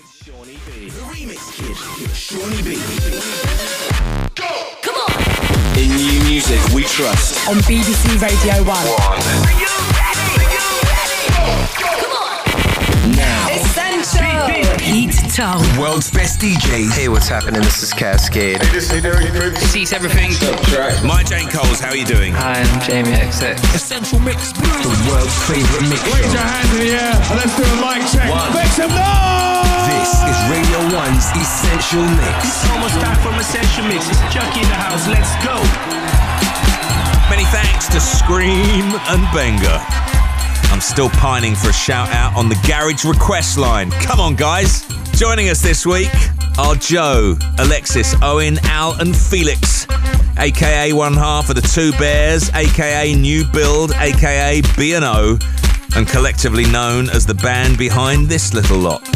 with Shawnee B. The Remix Kid Shawnee B. Go! Come on! In new music we trust. On BBC Radio 1. One. Essential! Pete Tong. World's best DJ. Hey, what's happening? This is Kaskade. Sees everything. My Jane Coles, how are you doing? Hi, I'm Jamie XX. Essential Mix. The world's favorite mix Raise your hands in the air and let's do a mic check. One. Make some noise! This is Radio 1's Essential Mix. Almost back from Essential Mix. It's Chuckie in the house. Let's go. Many thanks to Skream and Benga. I'm still pining for a shout out on the Garage Request line. Come on, guys. Joining us this week are Joe, Alexis, Owen, Al, and Felix, aka one half of the Two Bears, aka New Build, aka B&O, and collectively known as the band behind this little lot.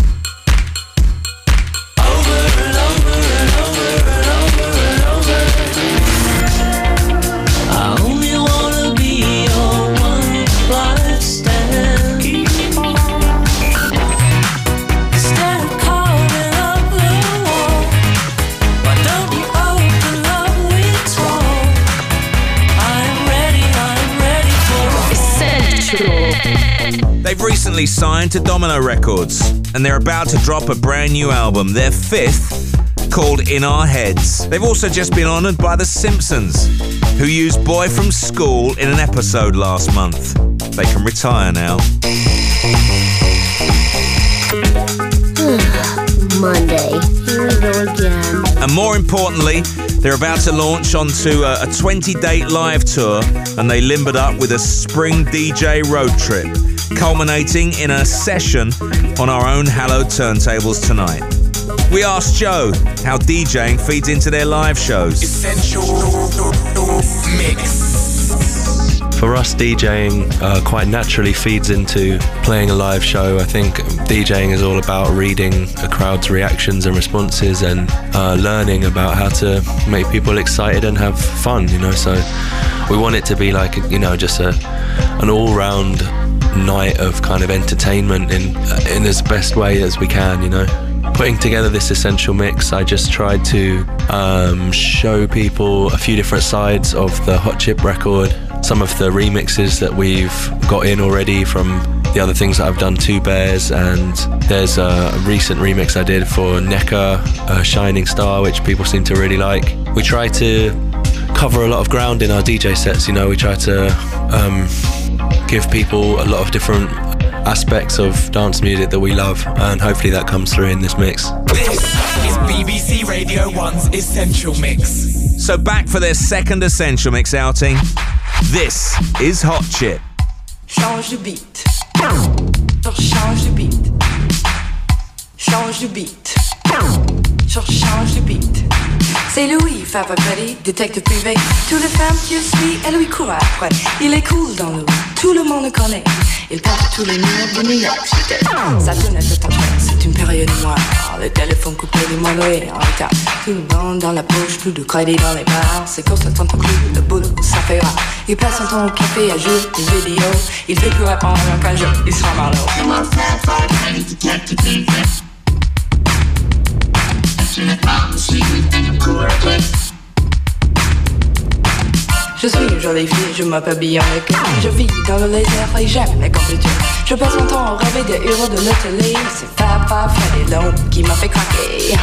Recently signed to Domino Records, and they're about to drop a brand new album, their fifth, called In Our Heads. They've also just been honoured by The Simpsons, who used Boy from School in an episode last month. They can retire now. Monday. Here we go again. And more importantly, they're about to launch onto a 20 date live tour, and they limbered up with a spring DJ road trip, culminating in a session on our own hallowed turntables tonight. We asked Joe how DJing feeds into their live shows. For us, DJing uh, quite naturally feeds into playing a live show. I think DJing is all about reading a crowd's reactions and responses and uh, learning about how to make people excited and have fun, you know. So we want it to be like, you know, just a, an all round night of kind of entertainment in, in as best way as we can, you know? Putting together this essential mix, I just tried to um, show people a few different sides of the Hot Chip record, some of the remixes that we've got in already from the other things that I've done, Two Bears, and there's a recent remix I did for Nneka, uh, Shining Star, which people seem to really like. We try to cover a lot of ground in our DJ sets, you know, we try to um, give people a lot of different aspects of dance music that we love, and hopefully that comes through in this mix. This is BBC Radio 1's Essential Mix. So, back for their second Essential Mix outing, this is Hot Chip. Change de beat. Change de beat. Change de beat. Change de beat. C'est Louis, Fab Freddy, détective privé. Toutes les femmes qui suivent, elle lui court après. Il est cool dans le rue, tout le monde le connaît. Il tape tous les murs de New York City. Sa fenêtre est en c'est une période noire. Le téléphone coupé, les monoïs en retard. Tout le monde dans la poche, plus de crédit dans les bars. C'est comme ça plus, le boulot, ça fait rare. Il passe son temps au café à jouer des vidéos. Il fait plus répondre qu'un jour, il sera marlot. Je suis une jolie fille, je m'appelle Bianca Je vis dans le laser et j'aime les compétitions Je passe mon temps à rêver des héros de la télé. C'est Fab Fab Freddy Long qui m'a fait craquer.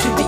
恥の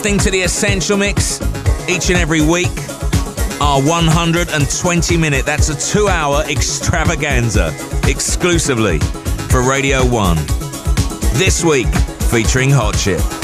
listening to the Essential Mix each and every week. Our 120 minute, that's a two hour extravaganza exclusively for Radio 1. This week featuring Hot Chip.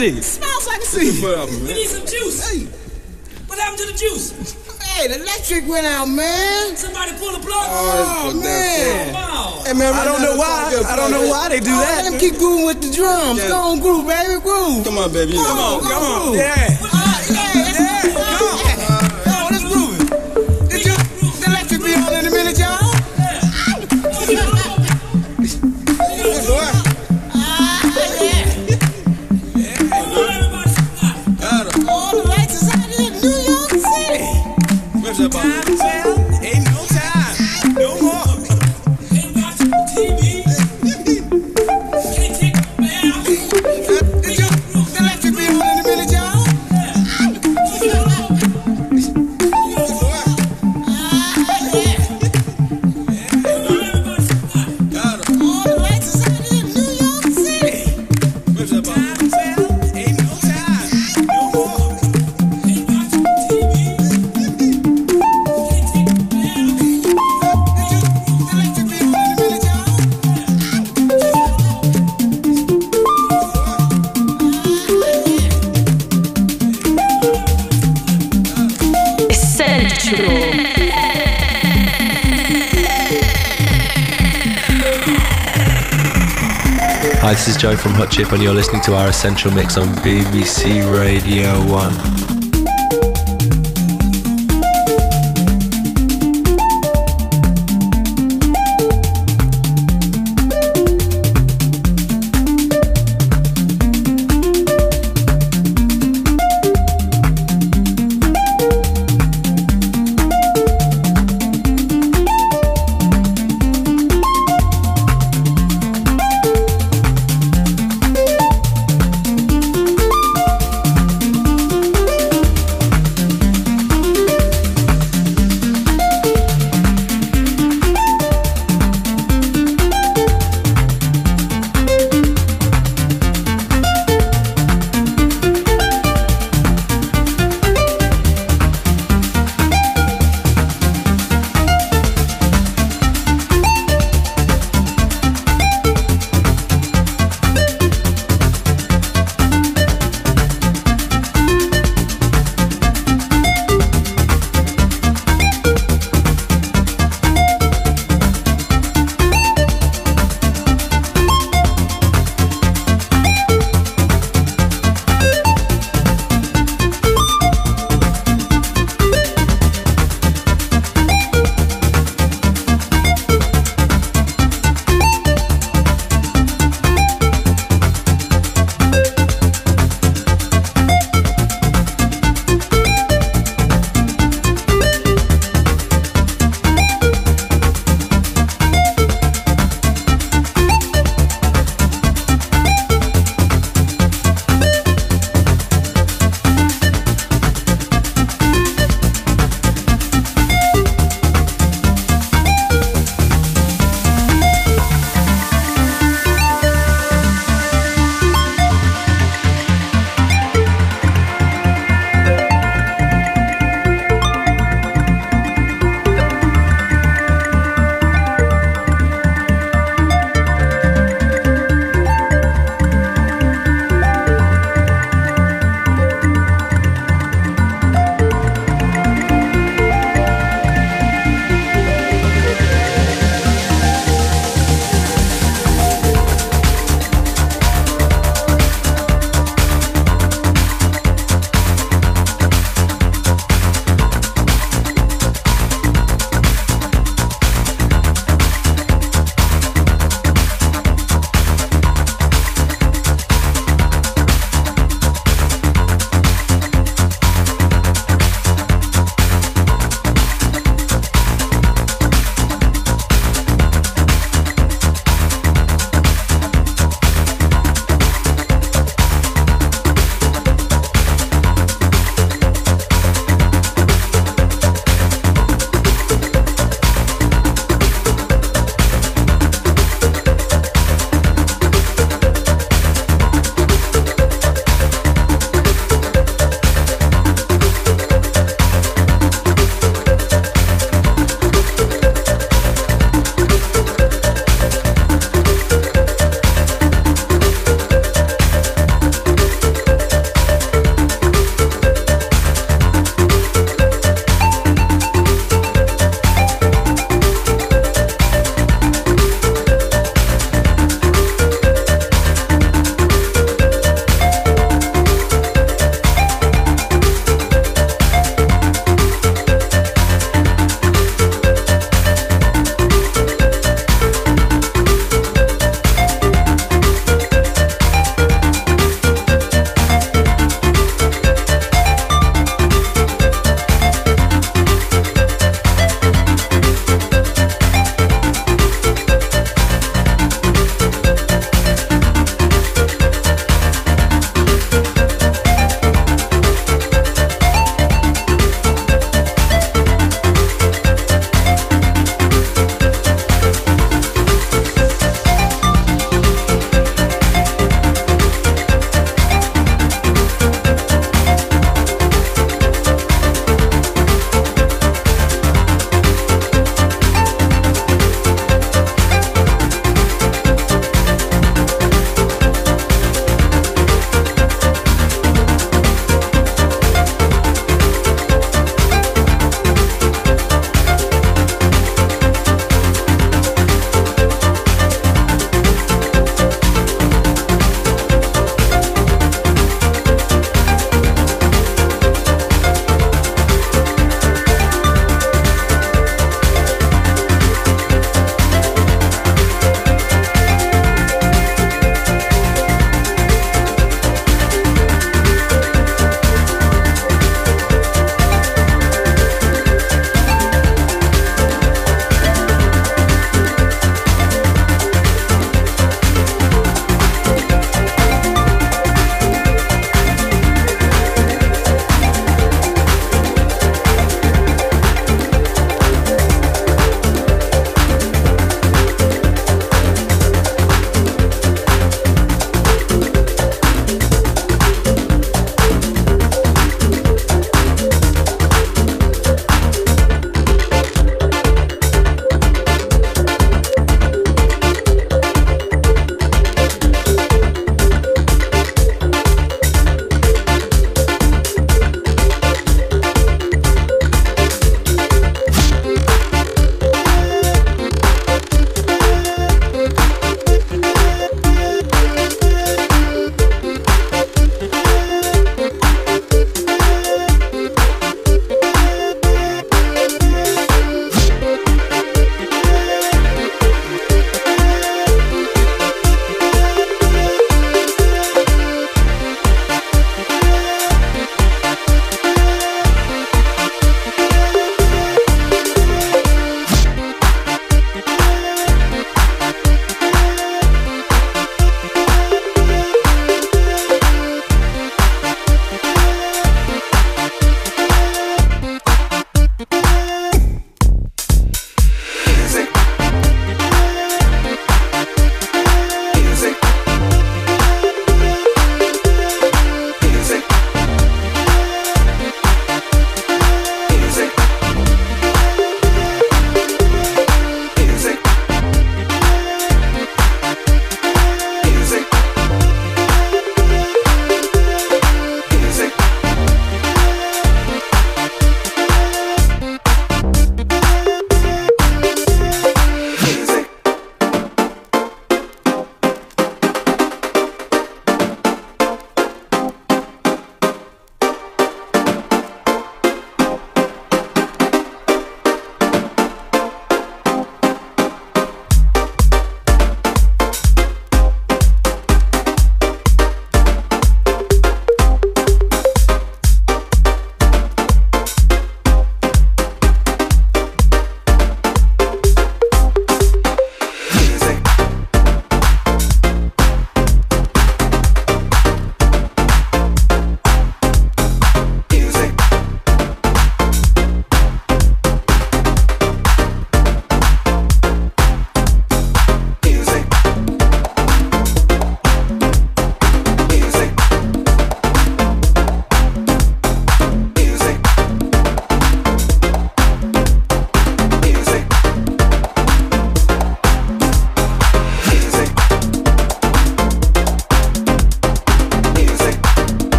these? Smile so I can see. We need some juice. Hey. What happened to the juice? Hey, the electric went out, man. Somebody pull the plug. Oh, oh man. Hey, man, I don't know why. I don't know why they do oh, that. Let them keep grooving with the drums. Yeah. Go on, groove, baby, groove. Come on, baby. Come on, come on. Groove. Yeah. And you're listening to our Essential Mix on BBC Radio 1.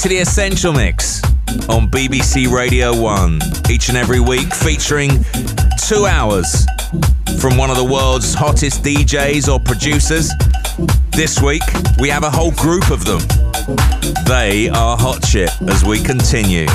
To The Essential Mix on BBC Radio 1 each and every week, featuring two hours from one of the world's hottest DJs or producers. This week, we have a whole group of them. They are hot shit as we continue.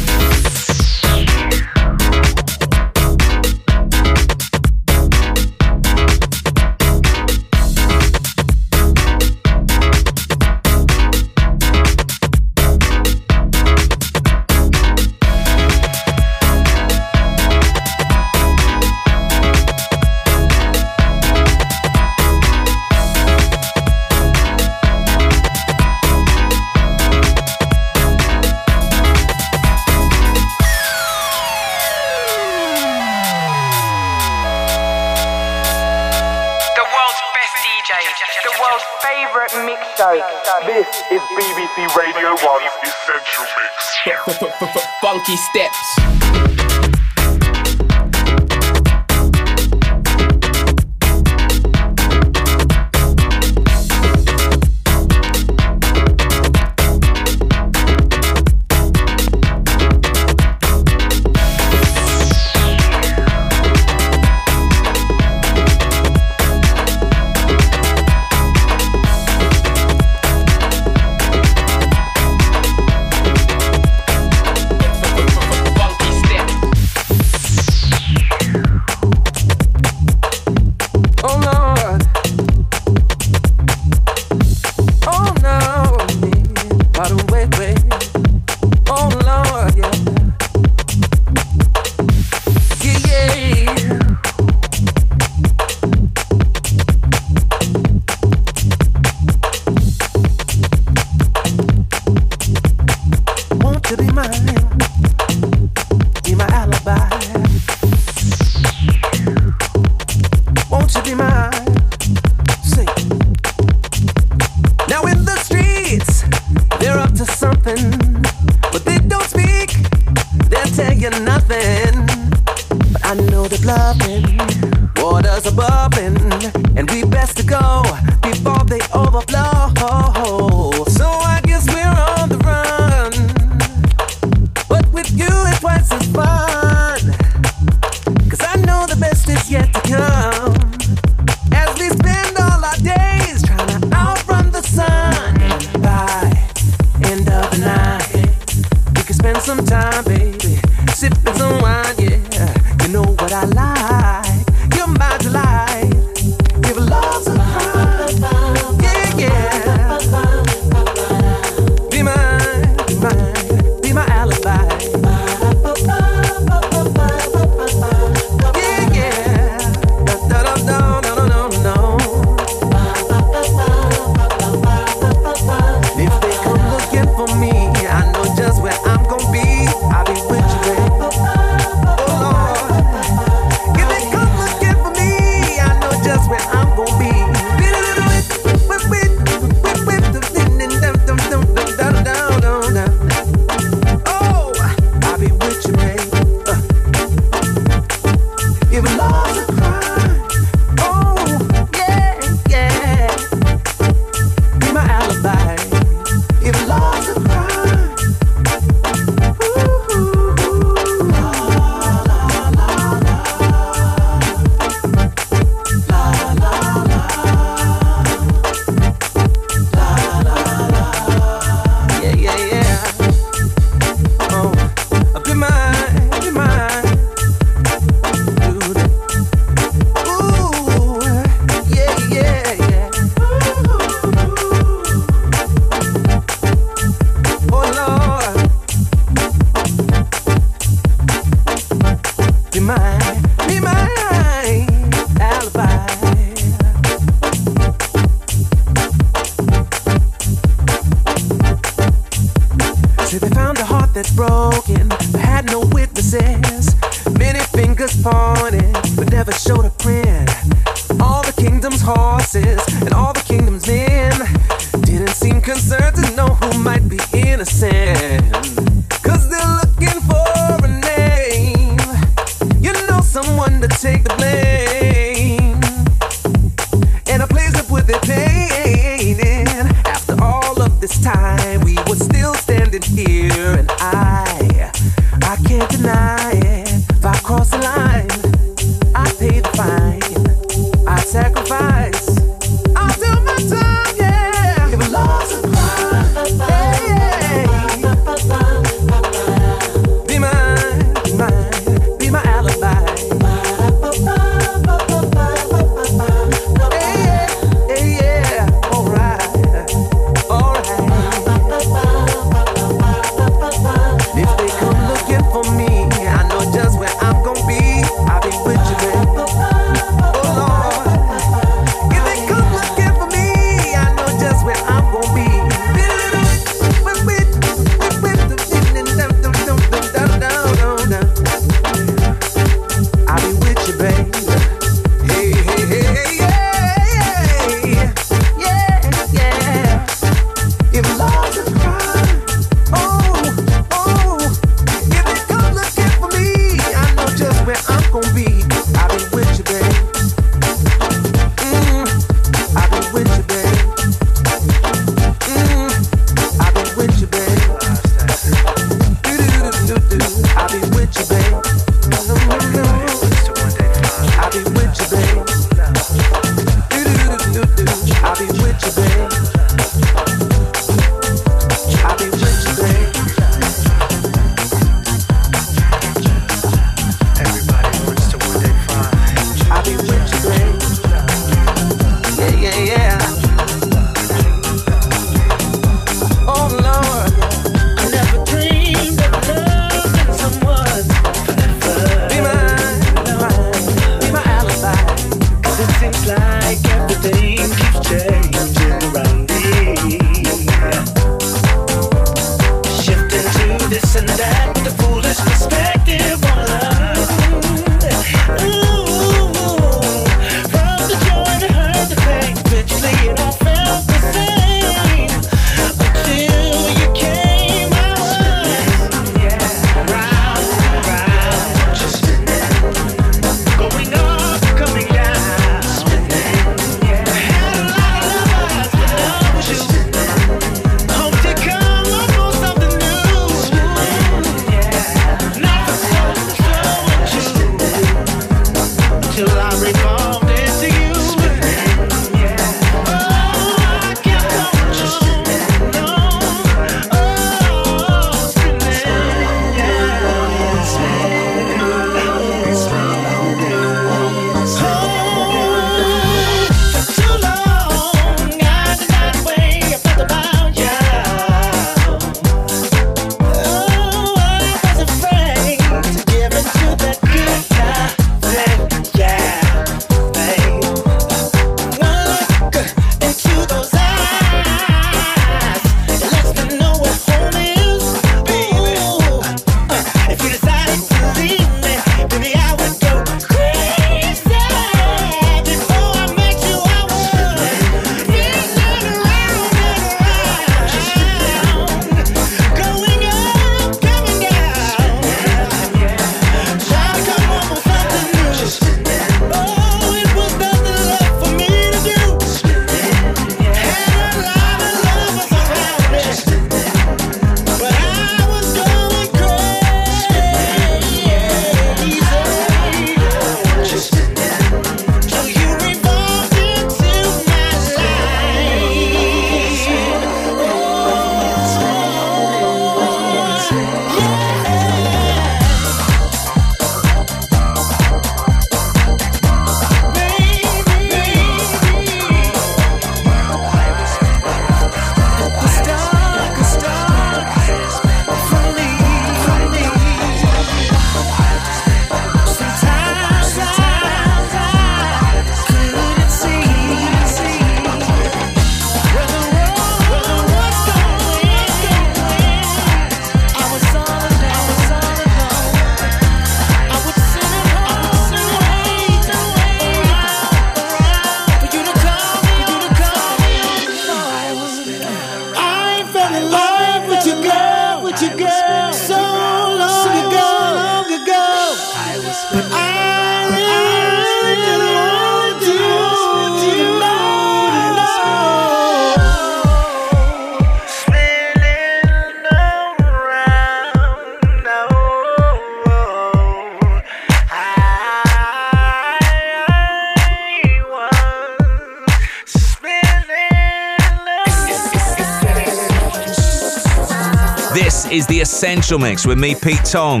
Essential Mix with me, Pete Tong.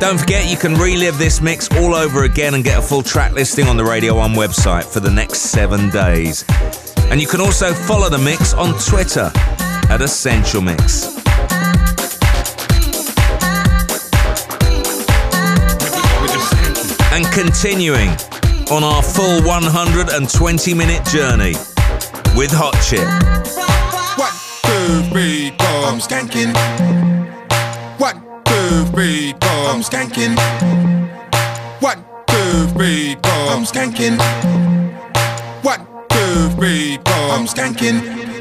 Don't forget, you can relive this mix all over again and get a full track listing on the Radio 1 website for the next seven days. And you can also follow the mix on Twitter at Essential Mix. And continuing on our full 120 minute journey with Hot Chip. One, two, three, four. I'm skanking. One, two, three, four. I'm skanking. One, two, three, four. I'm skanking. One, two, three, four. I'm skanking.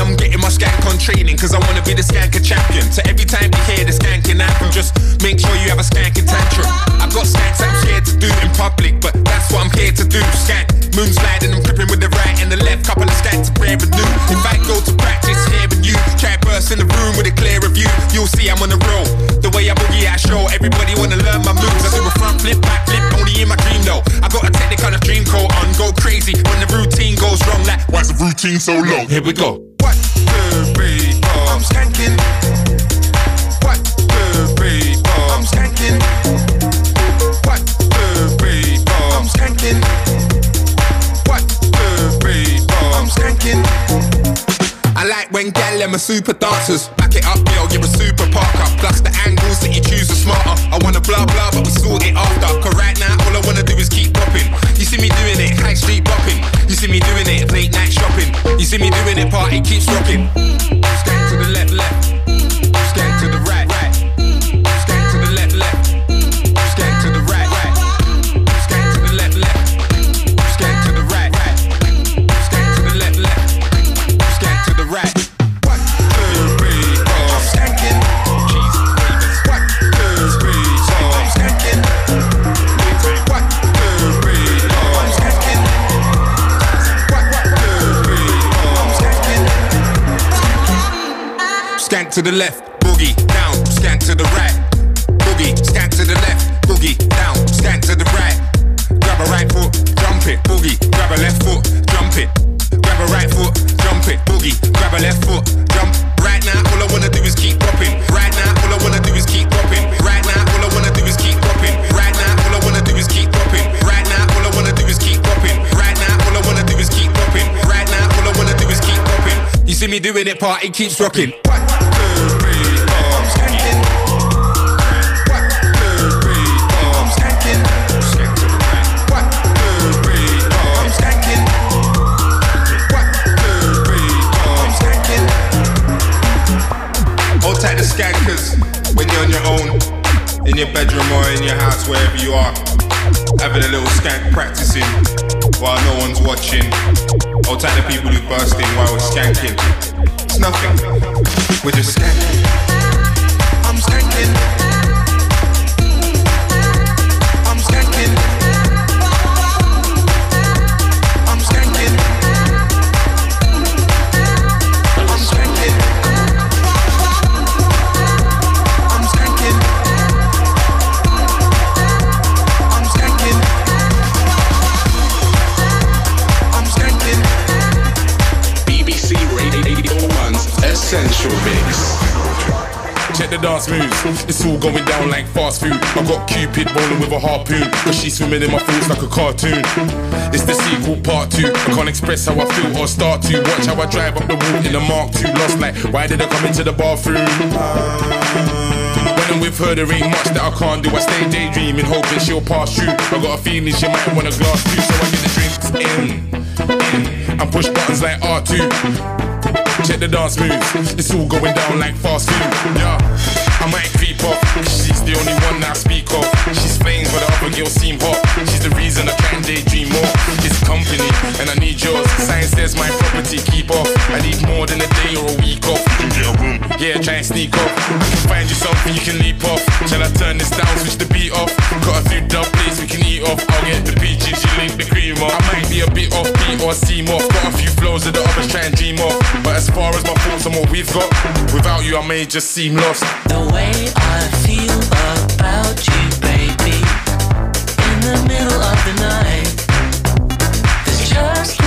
I'm I'm getting my skank on training Cause I wanna be the skanker champion. So every time you hear the skanking anthem Just make sure you have a skanking tantrum. I got skanks I'm scared to do in public But that's what I'm here to do, skank Moon sliding and cripping with the right and the left. Couple of skanks to brave and new. If I go to practice hearing you Try burst in the room with a clear view You'll see I'm on the roll. The way I boogie I show Everybody wanna learn my moves. I do a front flip, back flip, only in my dream though. I got a technique on a dream coat on Go crazy. When the routine goes wrong Like, why's the routine so long? Here we go One, two, three, four. I'm are super dancers. Back it up, girl, you're a super parker. Plus the angles that you choose are smarter. I wanna blah blah, but we sort it after. Cause right now, all I wanna do is keep popping. You see me doing it, high street bopping. You see me doing it, late night see me doing it, party keeps rocking. To the left, boogie down, skank to the right. Boogie, skank to the left, boogie down, skank to the right. Grab a right foot, jump it, boogie, grab a left foot, jump it. Grab a right foot, jump it, boogie, grab a left foot, jump. Right now, all I wanna do is keep popping. Right now, all I wanna do is keep popping. Right now, all I wanna do is keep popping. Right now, all I wanna do is keep popping. Right now, all I wanna do is keep popping. Right now, all I wanna do is keep popping. Right now, all I wanna do is keep popping. You see me doing it, party keeps rocking. When you're on your own, in your bedroom or in your house, wherever you are. Having a little skank practicing while no one's watching. Hold tight the people who burst in while we're skanking. It's nothing. We're just skanking. Dance moves, it's all going down like fast food. I got Cupid rolling with a harpoon, cause she's swimming in my thoughts like a cartoon. It's the sequel part two. I can't express how I feel or start to. Watch how I drive up the wall in a Mark II. Lost like, why did I come into the bathroom? When I'm with her, there ain't much that I can't do. I stay daydreaming, hoping she'll pass through. I got a feeling she might want a glass too, so I get the drinks in, in, and push buttons like R2. Check the dance moves, it's all going down like fast food. Yeah, off, she's the only one I speak of. She's flames, but the other girls seem hot. Reason I and daydream more. It's company, and I need yours. Science says my property, keep off. I need more than a day or a week off. Yeah, try and sneak off. I can find you something you can leap off. Shall I turn this down, switch the beat off? Got a few dub plates we can eat off. I'll get the peaches, you link the cream off. I might be a bit off beat or seem off. Got a few flows that the others try and dream off. But as far as my thoughts on what we've got, without you I may just seem lost. The way I feel about you, baby, the middle of the night. There's just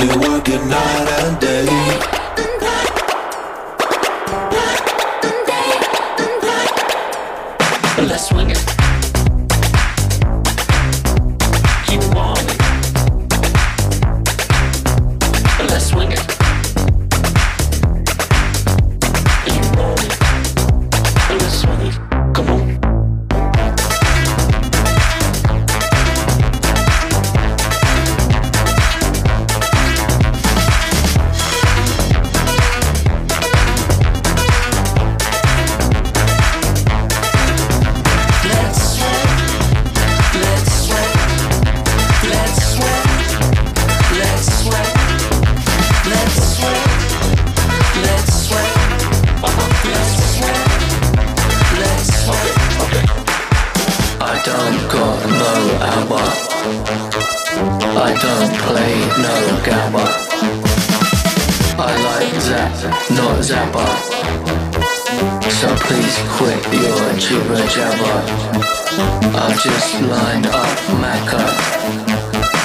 Been working night and day. You're a jibber jabber. I just lined up my Macca.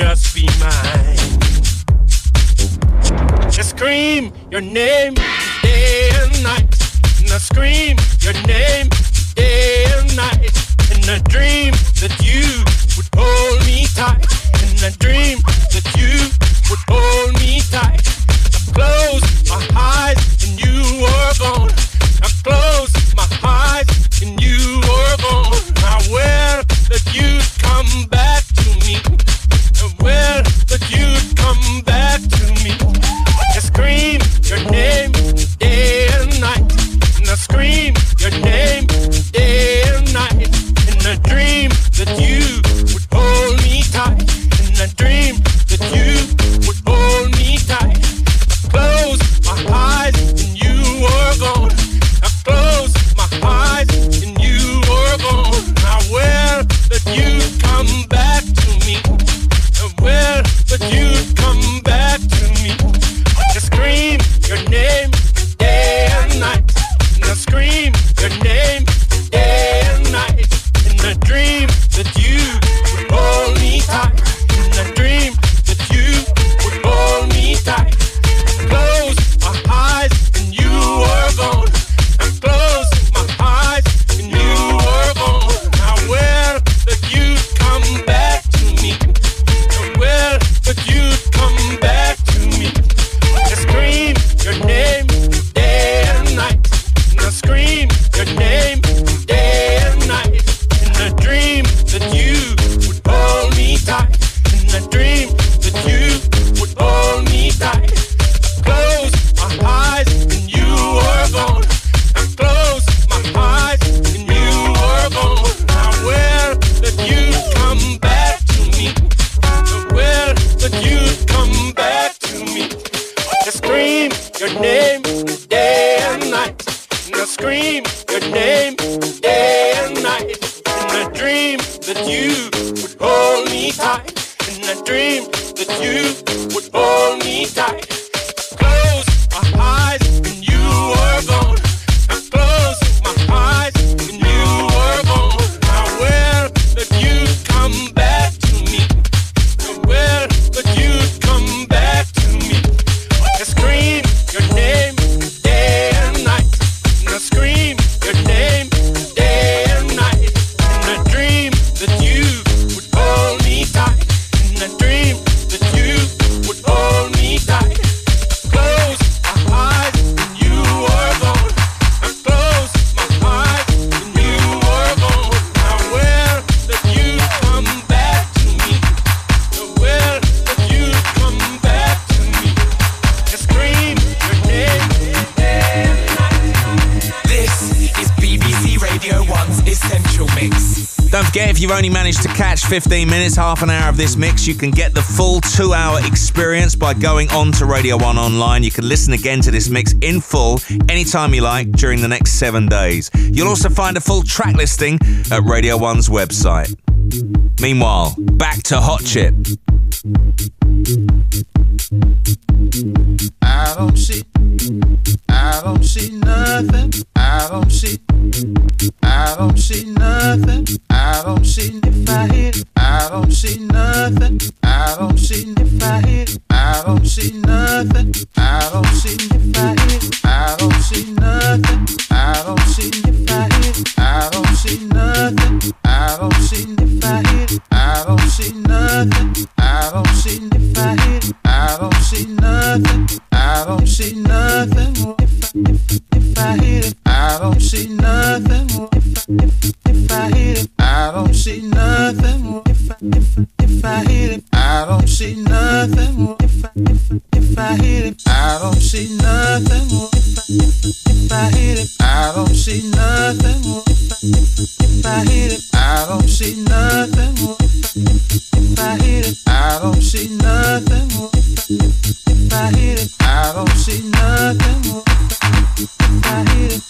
just be mine. I scream your name day and night. And I scream your name day and night. In a dream that you would hold me tight. In a dream that you would hold me tight. I close my eyes. 15 minutes, half an hour of this mix, you can get the full two hour experience by going on to Radio 1 online. You can listen again to this mix in full anytime you like during the next seven days. You'll also find a full track listing at Radio 1's website. Meanwhile, back to Hot Chip. I don't see, I don't see nothing. I don't see, I don't see nothing. I don't see if I hit. I don't see nothing. I don't see if I hit. I don't see nothing. I don't see if I hit. I don't see nothing. I don't see if I hit. I don't see nothing. I don't see if I hit. I don't see nothing. I don't see if I hit. I don't see nothing. I don't see nothing. If I hit I don't see nothing if I, if, I hit it. I don't see nothing if I, if, I hit it. I don't see nothing if I, if, I hit it. I don't see nothing if I, if, I hit it. I don't see nothing if I, if, I hit it. I don't see nothing if, if I hit it. I don't see nothing if, I if I hit it.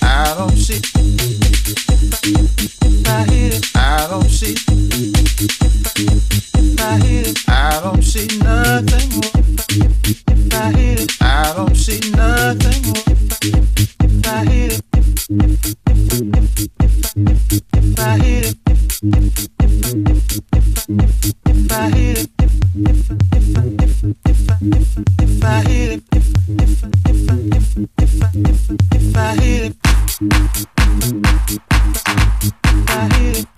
I don't see. I don't see. If I hit it, I don't see nothing. If I hit it, I don't see nothing. If I hit it, if I it, if I it, if I it, if I it, if I it. I hit it.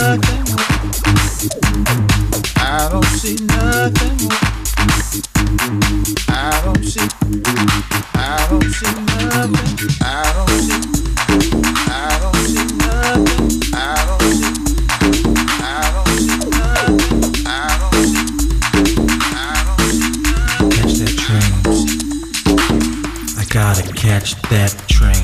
I don't see nothing. I don't see. I don't see nothing. I don't see. I don't see nothing. I don't see. I don't see nothing. I don't see. I don't see nothing. Catch that train. I gotta catch that train.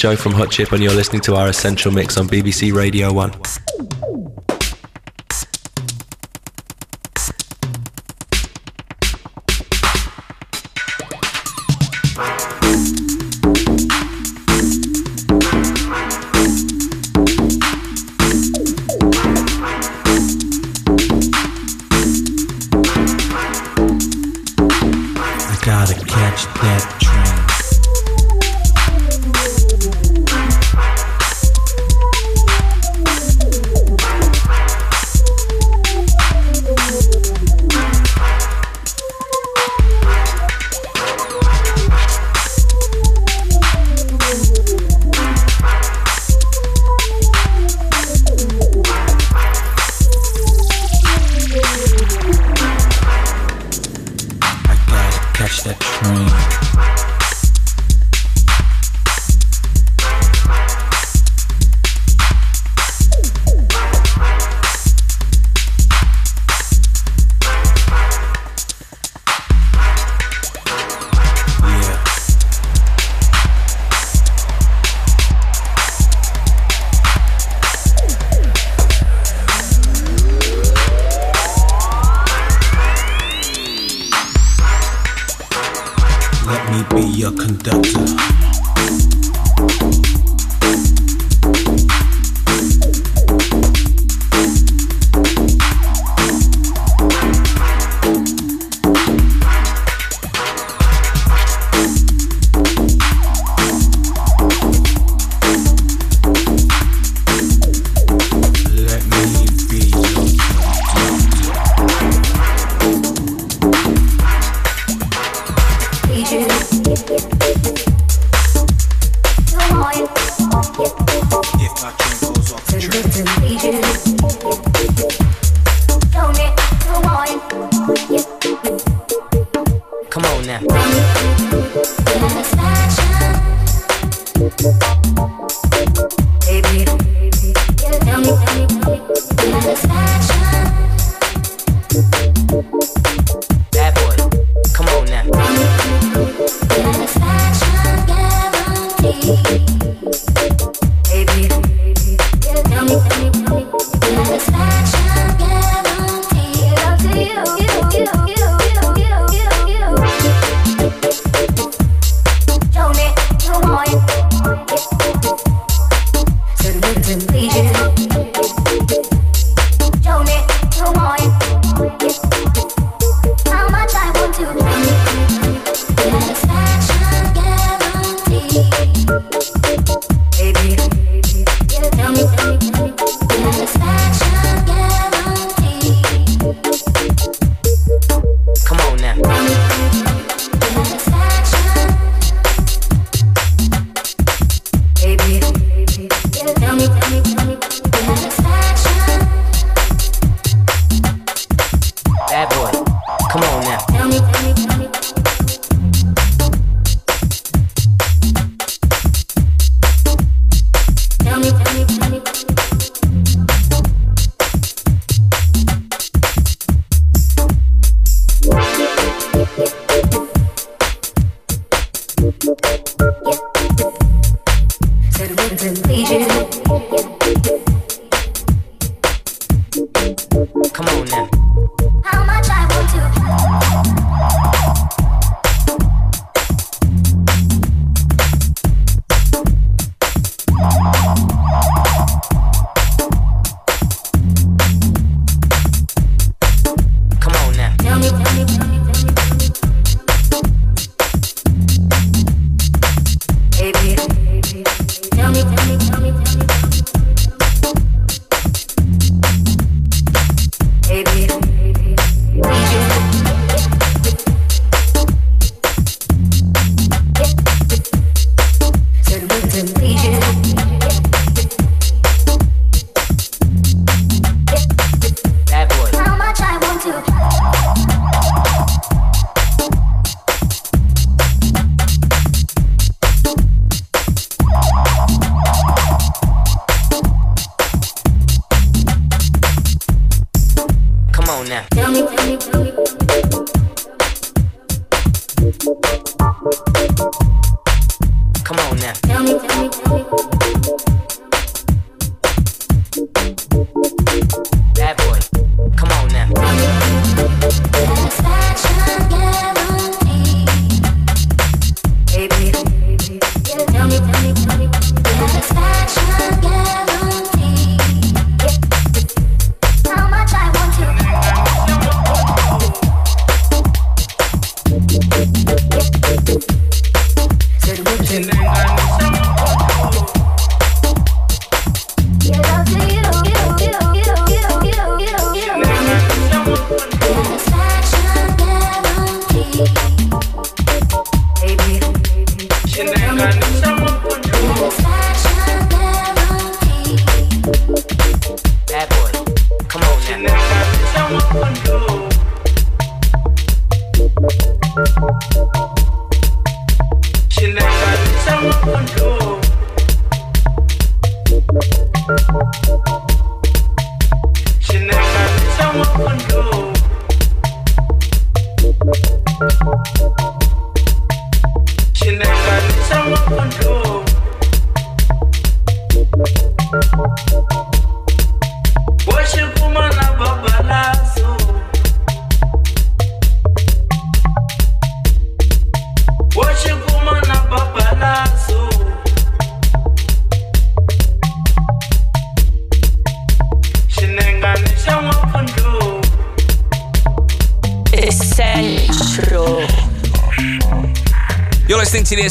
Joe from Hot Chip and you're listening to our Essential Mix on BBC Radio 1.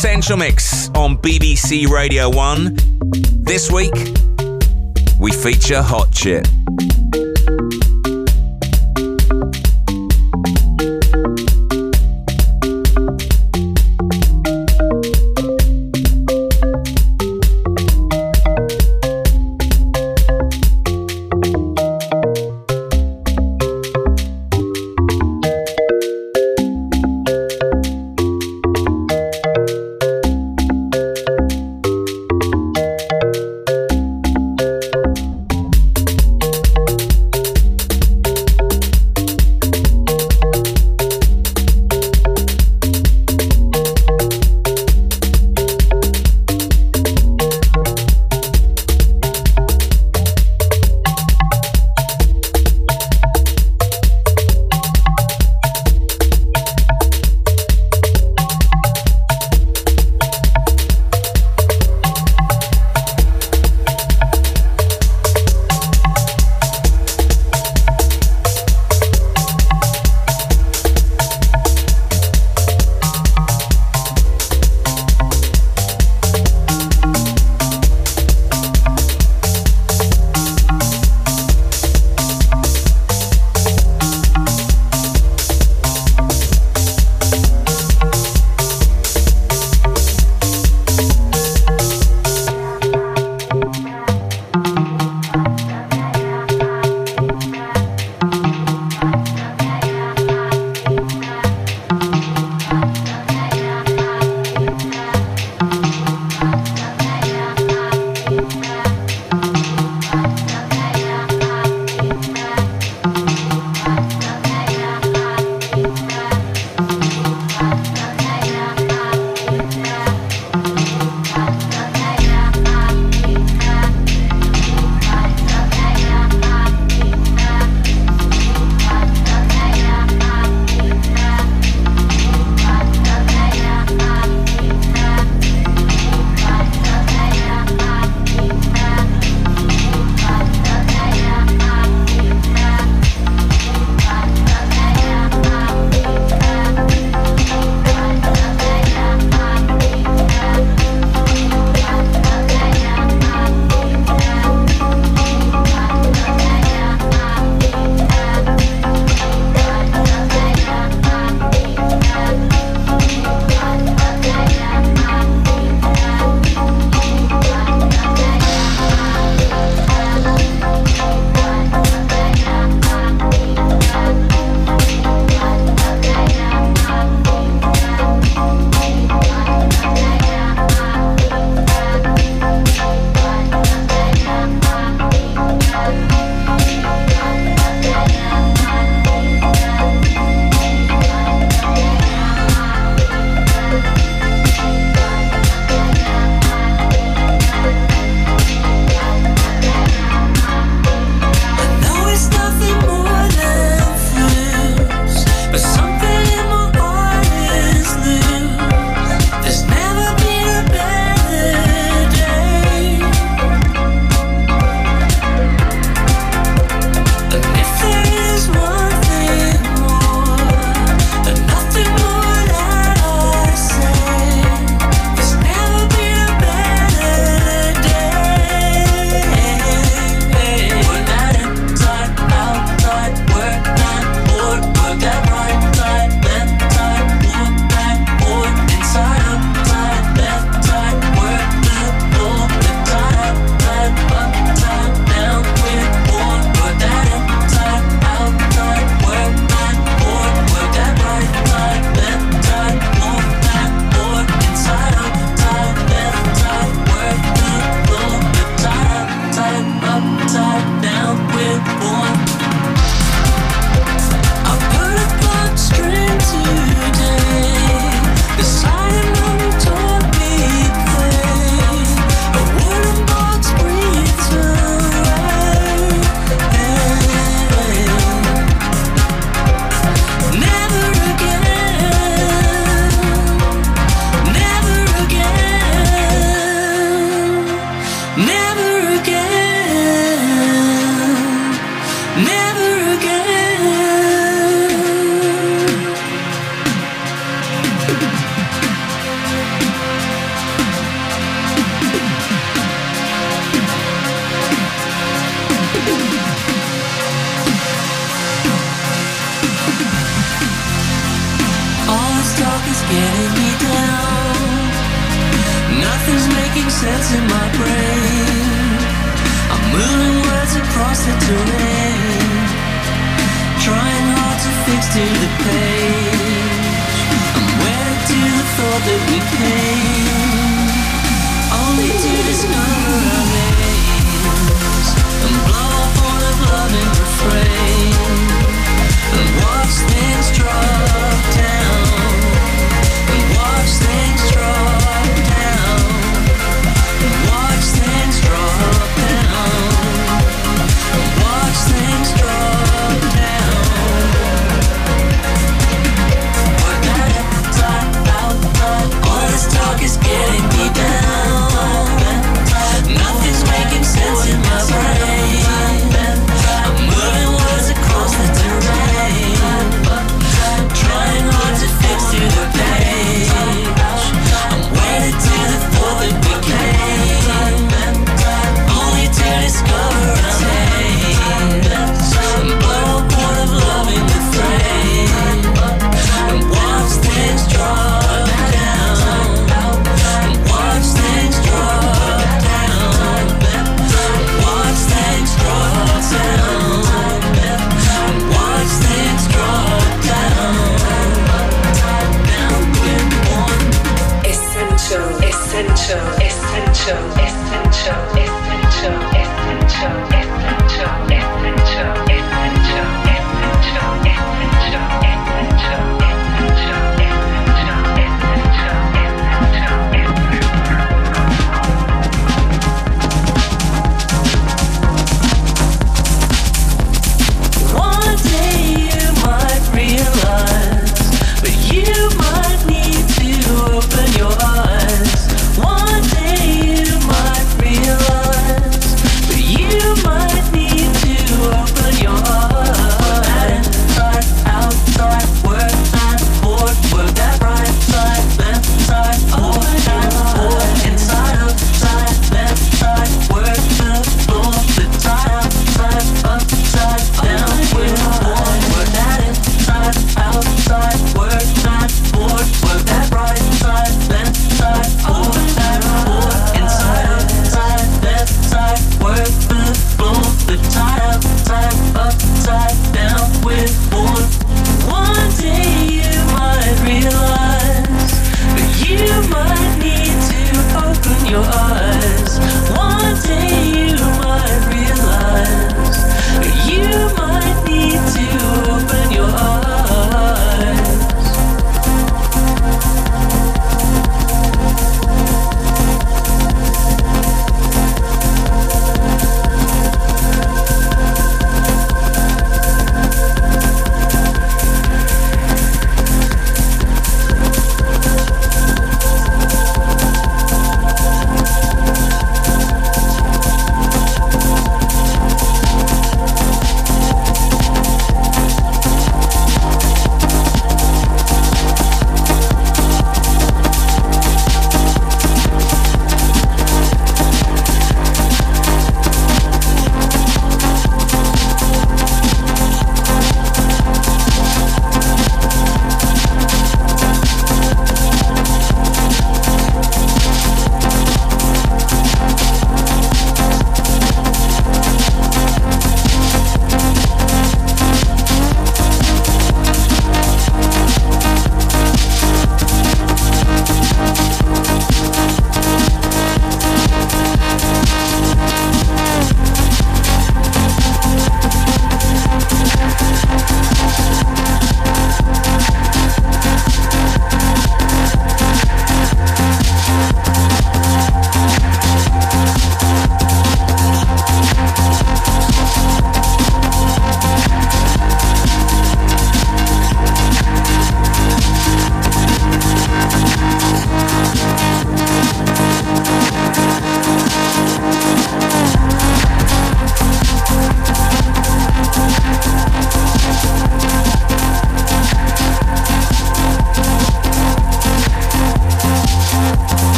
Essential Mix on BBC Radio 1. This week, we feature Hot Chip.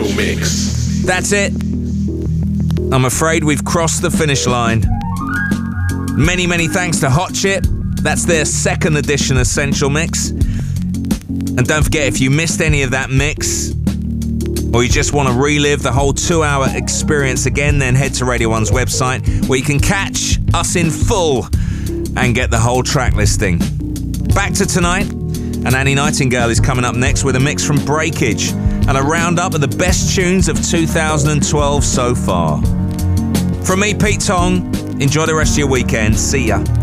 Mix. That's it. I'm afraid we've crossed the finish line. Many, many thanks to Hot Chip. That's their second edition Essential Mix. And don't forget, if you missed any of that mix, or you just want to relive the whole two hour experience again, then head to Radio 1's website where you can catch us in full and get the whole track listing. Back to tonight, and Annie Nightingale is coming up next with a mix from Breakage and a roundup of the best tunes of 2012 so far. From me, Pete Tong, enjoy the rest of your weekend. See ya.